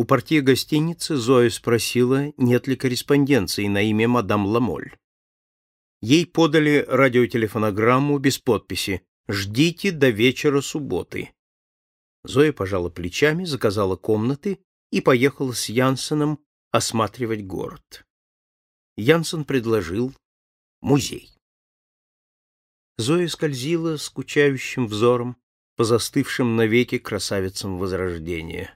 У портье гостиницы Зоя спросила, нет ли корреспонденции на имя мадам Ламоль. Ей подали радиотелефонограмму без подписи «Ждите до вечера субботы». Зоя пожала плечами, заказала комнаты и поехала с Янсеном осматривать город. Янсен предложил музей. Зоя скользила скучающим взором по застывшим навеки красавицам Возрождения.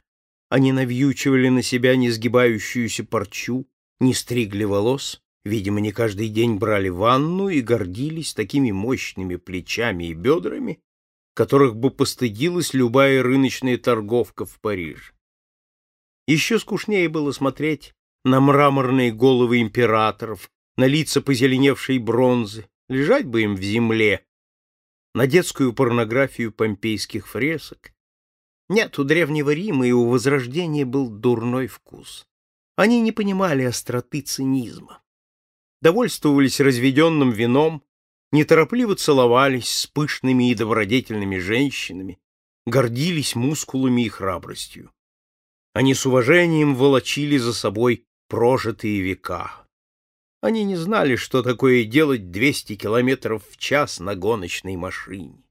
Они навьючивали на себя несгибающуюся парчу, не стригли волос, видимо, не каждый день брали ванну и гордились такими мощными плечами и бедрами, которых бы постыдилась любая рыночная торговка в Париже. Еще скучнее было смотреть на мраморные головы императоров, на лица позеленевшей бронзы, лежать бы им в земле, на детскую порнографию помпейских фресок. Нет, у Древнего Рима и у Возрождения был дурной вкус. Они не понимали остроты цинизма. Довольствовались разведенным вином, неторопливо целовались с пышными и добродетельными женщинами, гордились мускулами и храбростью. Они с уважением волочили за собой прожитые века. Они не знали, что такое делать 200 километров в час на гоночной машине.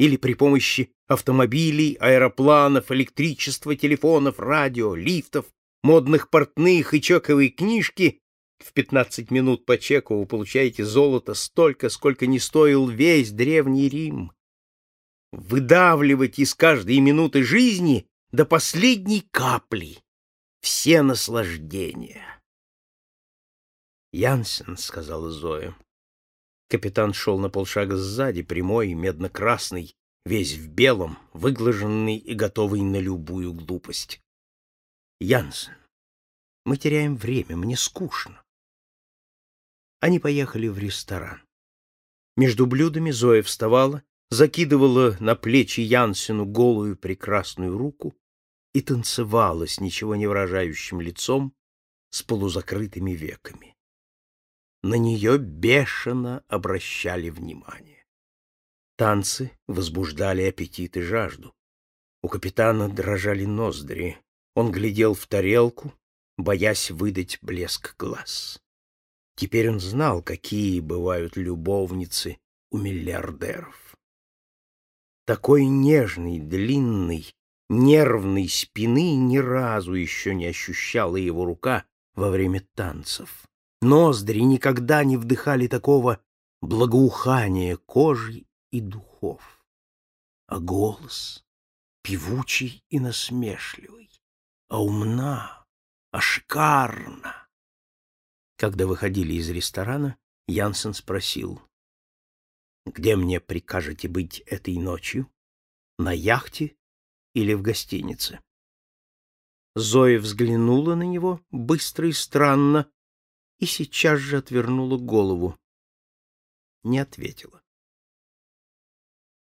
Или при помощи автомобилей, аэропланов, электричества, телефонов, радио, лифтов, модных портных и чековой книжки в 15 минут по чеку вы получаете золото столько, сколько не стоил весь Древний Рим. Выдавливать из каждой минуты жизни до последней капли все наслаждения. Янсен, — сказала Зоя. Капитан шел на полшага сзади, прямой, медно-красный, весь в белом, выглаженный и готовый на любую глупость. Янсен, мы теряем время, мне скучно. Они поехали в ресторан. Между блюдами Зоя вставала, закидывала на плечи Янсену голую прекрасную руку и танцевала с ничего не выражающим лицом, с полузакрытыми веками на нее бешено обращали внимание. Танцы возбуждали аппетит и жажду. У капитана дрожали ноздри. Он глядел в тарелку, боясь выдать блеск глаз. Теперь он знал, какие бывают любовницы у миллиардеров. Такой нежной, длинной, нервной спины ни разу еще не ощущала его рука во время танцев. Ноздри никогда не вдыхали такого благоухания кожи и духов. А голос певучий и насмешливый, а умна, а шикарна. Когда выходили из ресторана, Янсен спросил, «Где мне прикажете быть этой ночью? На яхте или в гостинице?» Зоя взглянула на него быстро и странно, и сейчас же отвернула голову. Не ответила.